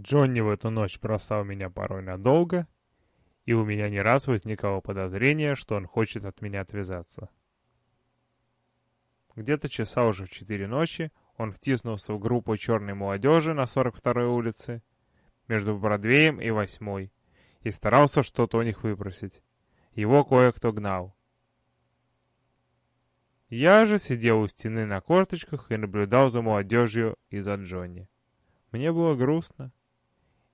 Джонни в эту ночь бросал меня порой надолго, и у меня не раз возникало подозрение, что он хочет от меня отвязаться. Где-то часа уже в четыре ночи он втиснулся в группу черной молодежи на 42-й улице, между Бродвеем и Восьмой, и старался что-то у них выпросить. Его кое-кто гнал. Я же сидел у стены на корточках и наблюдал за молодежью и за Джонни. Мне было грустно.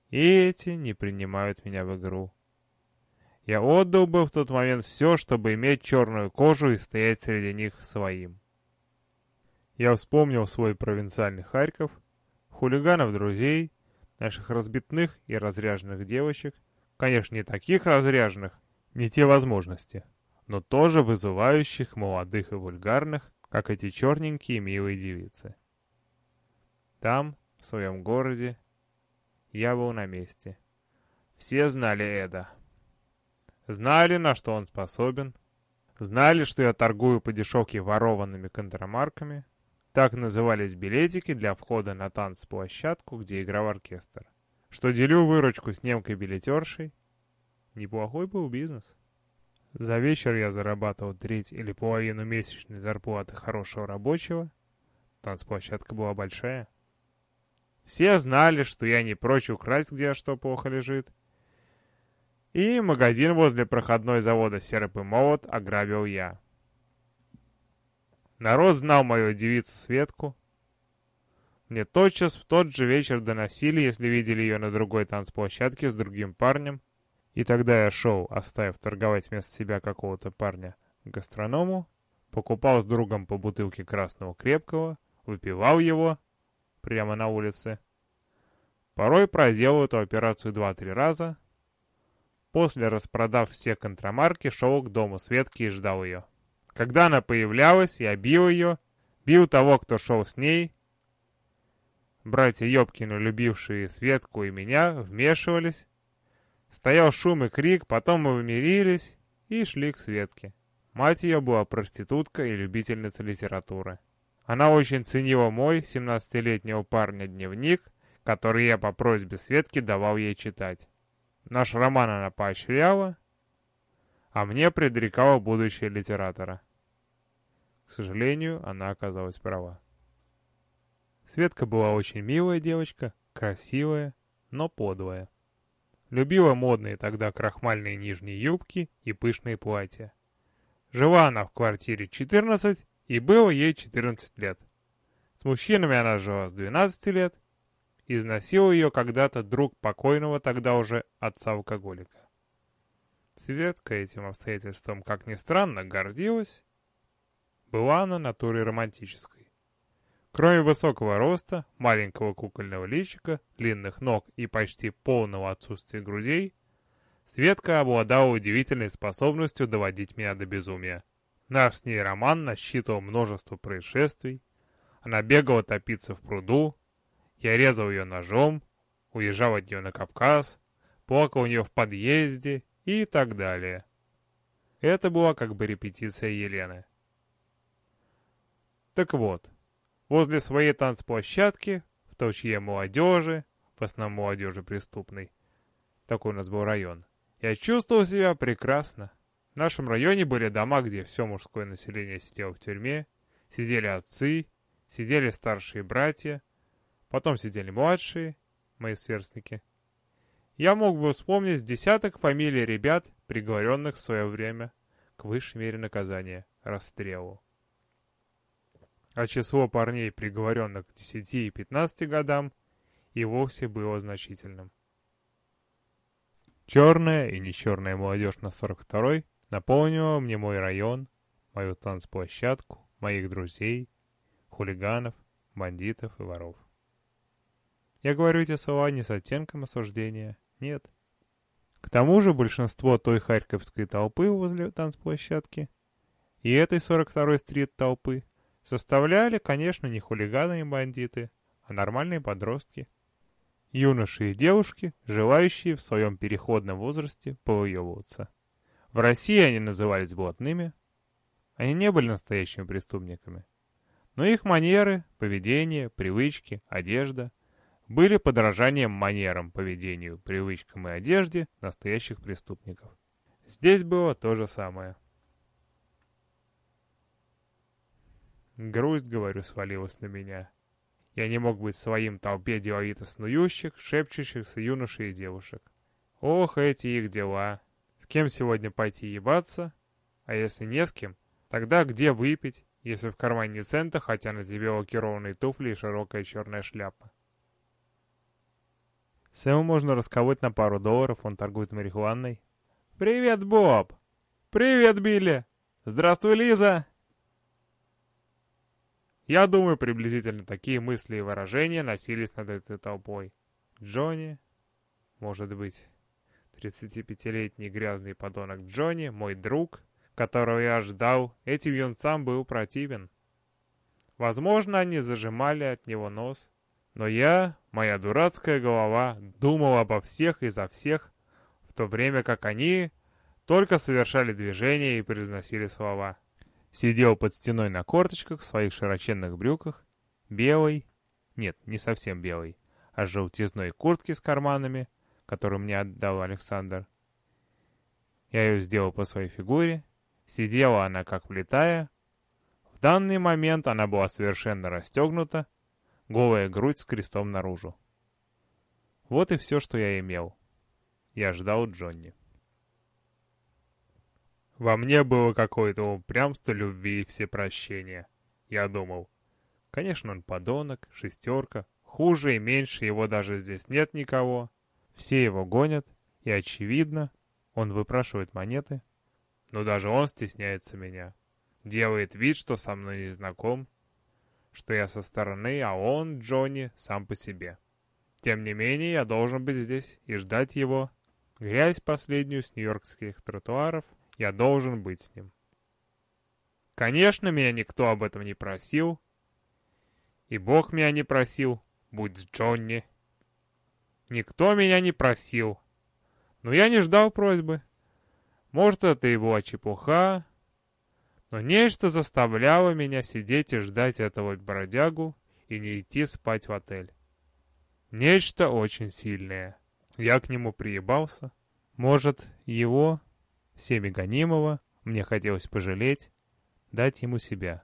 И эти не принимают меня в игру. Я отдал бы в тот момент все, чтобы иметь черную кожу и стоять среди них своим. Я вспомнил свой провинциальный Харьков, хулиганов друзей, наших разбитных и разряженных девочек, конечно, не таких разряженных, не те возможности, но тоже вызывающих молодых и вульгарных, как эти черненькие милые девицы. Там, в своем городе, я был на месте. Все знали Эда. Знали, на что он способен. Знали, что я торгую по дешевке ворованными контрамарками. Так назывались билетики для входа на танцплощадку, где играл оркестр. Что делю выручку с немкой-билетершей. Неплохой был бизнес. За вечер я зарабатывал треть или половину месячной зарплаты хорошего рабочего. Танцплощадка была большая. Все знали, что я не прочь украсть, где что плохо лежит. И магазин возле проходной завода «Серп и молот» ограбил я. Народ знал мою девицу Светку. Мне тотчас в тот же вечер доносили, если видели ее на другой танцплощадке с другим парнем, и тогда я шел, оставив торговать вместо себя какого-то парня гастроному, покупал с другом по бутылке красного крепкого, выпивал его прямо на улице. Порой проделал эту операцию два-три раза. После, распродав все контрамарки, шел к дому Светки и ждал ее. Когда она появлялась, я бил ее, бил того, кто шел с ней. Братья Ёбкины, любившие Светку и меня, вмешивались, Стоял шум и крик, потом мы вымирились и шли к Светке. Мать ее была проститутка и любительница литературы. Она очень ценила мой, 17-летнего парня, дневник, который я по просьбе Светки давал ей читать. Наш роман она поощряла, а мне предрекала будущее литератора. К сожалению, она оказалась права. Светка была очень милая девочка, красивая, но подлая. Любила модные тогда крахмальные нижние юбки и пышные платья. Жила она в квартире 14, и было ей 14 лет. С мужчинами она жила с 12 лет. Износил ее когда-то друг покойного тогда уже отца-алкоголика. Светка этим обстоятельством, как ни странно, гордилась. Была она натурой романтической. Кроме высокого роста, маленького кукольного личика, длинных ног и почти полного отсутствия грудей, Светка обладала удивительной способностью доводить меня до безумия. Наш с ней роман насчитывал множество происшествий. Она бегала топиться в пруду, я резал ее ножом, уезжал от нее на Кавказ, плакал у нее в подъезде и так далее. Это была как бы репетиция Елены. Так вот, Возле своей танцплощадки, в толчье молодежи, в основном молодежи преступной, такой у нас был район, я чувствовал себя прекрасно. В нашем районе были дома, где все мужское население сидело в тюрьме, сидели отцы, сидели старшие братья, потом сидели младшие, мои сверстники. Я мог бы вспомнить десяток фамилий ребят, приговоренных в свое время к высшей мере наказания — расстрелу а число парней, приговоренных к 10 и 15 годам, и вовсе было значительным. Черная и нечерная молодежь на 42-й наполнила мне мой район, мою танцплощадку, моих друзей, хулиганов, бандитов и воров. Я говорю эти слова не с оттенком осуждения, нет. К тому же большинство той харьковской толпы возле танцплощадки и этой 42-й стрит толпы составляли, конечно, не хулиганы и бандиты, а нормальные подростки. Юноши и девушки, желающие в своем переходном возрасте повыебываться. В России они назывались блатными. Они не были настоящими преступниками. Но их манеры, поведение, привычки, одежда были подражанием манерам, поведению, привычкам и одежде настоящих преступников. Здесь было то же самое. Грусть, говорю, свалилась на меня. Я не мог быть своим толпе деловито снующих, шепчущихся юношей и девушек. Ох, эти их дела. С кем сегодня пойти ебаться? А если не с кем, тогда где выпить, если в кармане цента, хотя на тебе лакированные туфли и широкая черная шляпа? Сэму можно расковать на пару долларов, он торгует марихуаной. «Привет, Боб!» «Привет, Билли!» «Здравствуй, Лиза!» Я думаю, приблизительно такие мысли и выражения носились над этой толпой. Джонни, может быть, 35-летний грязный подонок Джонни, мой друг, которого я ждал, этим юнцам был противен. Возможно, они зажимали от него нос, но я, моя дурацкая голова, думал обо всех и за всех, в то время как они только совершали движения и произносили слова. Сидел под стеной на корточках в своих широченных брюках, белой, нет, не совсем белой, а желтизной куртки с карманами, которую мне отдал Александр. Я ее сделал по своей фигуре, сидела она как влетая. В данный момент она была совершенно расстегнута, голая грудь с крестом наружу. Вот и все, что я имел. Я ждал Джонни. Во мне было какое-то упрямство любви и всепрощения. Я думал, конечно, он подонок, шестерка, хуже и меньше его даже здесь нет никого. Все его гонят, и очевидно, он выпрашивает монеты. Но даже он стесняется меня. Делает вид, что со мной не знаком, что я со стороны, а он, Джонни, сам по себе. Тем не менее, я должен быть здесь и ждать его. Грязь последнюю с нью-йоркских тротуаров, я должен быть с ним. Конечно, меня никто об этом не просил. И Бог меня не просил, будь с Джонни. Никто меня не просил. Но я не ждал просьбы. Может, это и была чепуха, но нечто заставляло меня сидеть и ждать этого бродягу и не идти спать в отель. Нечто очень сильное. Я к нему приебался. Может, его, всеми гонимого, мне хотелось пожалеть, дать ему себя.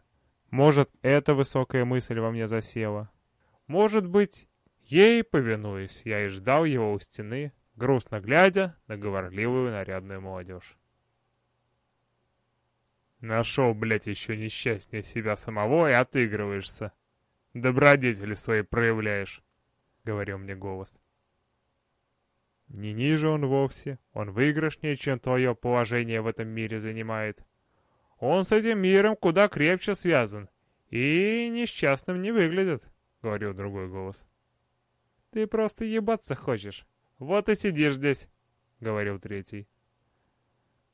Может, эта высокая мысль во мне засела. Может быть, ей, повинуясь, я и ждал его у стены, грустно глядя на говорливую нарядную молодежь. Нашел, блядь, еще несчастнее себя самого и отыгрываешься. Добродетели свои проявляешь, — говорил мне голос. Не ниже он вовсе, он выигрышнее, чем твое положение в этом мире занимает. Он с этим миром куда крепче связан и несчастным не выглядит, — говорил другой голос. Ты просто ебаться хочешь, вот и сидишь здесь, — говорил третий.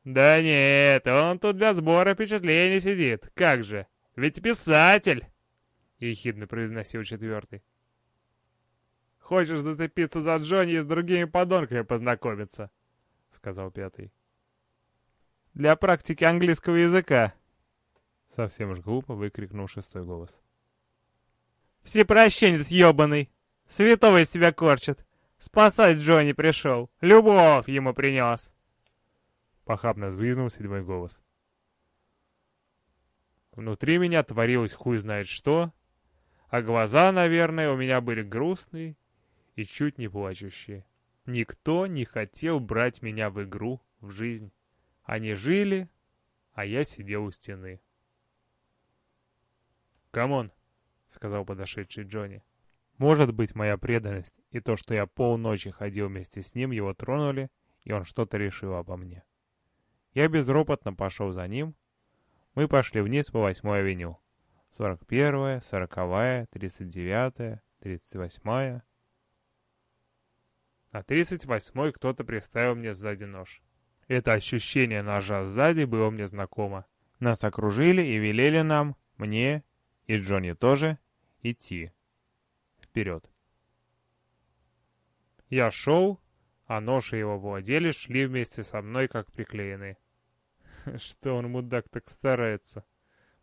«Да нет, он тут для сбора впечатлений сидит. Как же? Ведь писатель!» — ехидно произносил четвертый. «Хочешь зацепиться за Джонни и с другими подонками познакомиться?» — сказал пятый. «Для практики английского языка!» Совсем уж глупо выкрикнул шестой голос. «Всепрощенец ебаный! Святого из себя корчит! Спасать Джонни пришел! Любовь ему принес!» Похабно взвизгнул седьмой голос. Внутри меня творилось хуй знает что, а глаза, наверное, у меня были грустные и чуть не плачущие. Никто не хотел брать меня в игру, в жизнь. Они жили, а я сидел у стены. «Come on», — сказал подошедший Джонни. Может быть, моя преданность и то, что я полночи ходил вместе с ним, его тронули, и он что-то решил обо мне. Я безропотно пошел за ним. Мы пошли вниз по 8 авеню. 41-я, 40-я, 39-я, 38-я. На 38-й кто-то приставил мне сзади нож. Это ощущение ножа сзади было мне знакомо. Нас окружили и велели нам, мне и Джонни тоже, идти. Вперед. Я шел, а нож и его владелец шли вместе со мной, как приклеенные. Что он, мудак, так старается?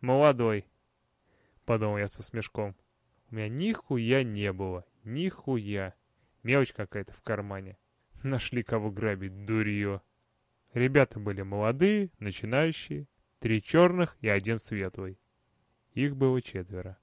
Молодой, подумал я со смешком. У меня нихуя не было, Нихуя. Мелочь какая-то в кармане. Нашли кого грабить, дурье. Ребята были молодые, начинающие. Три черных и один светлый. Их было четверо.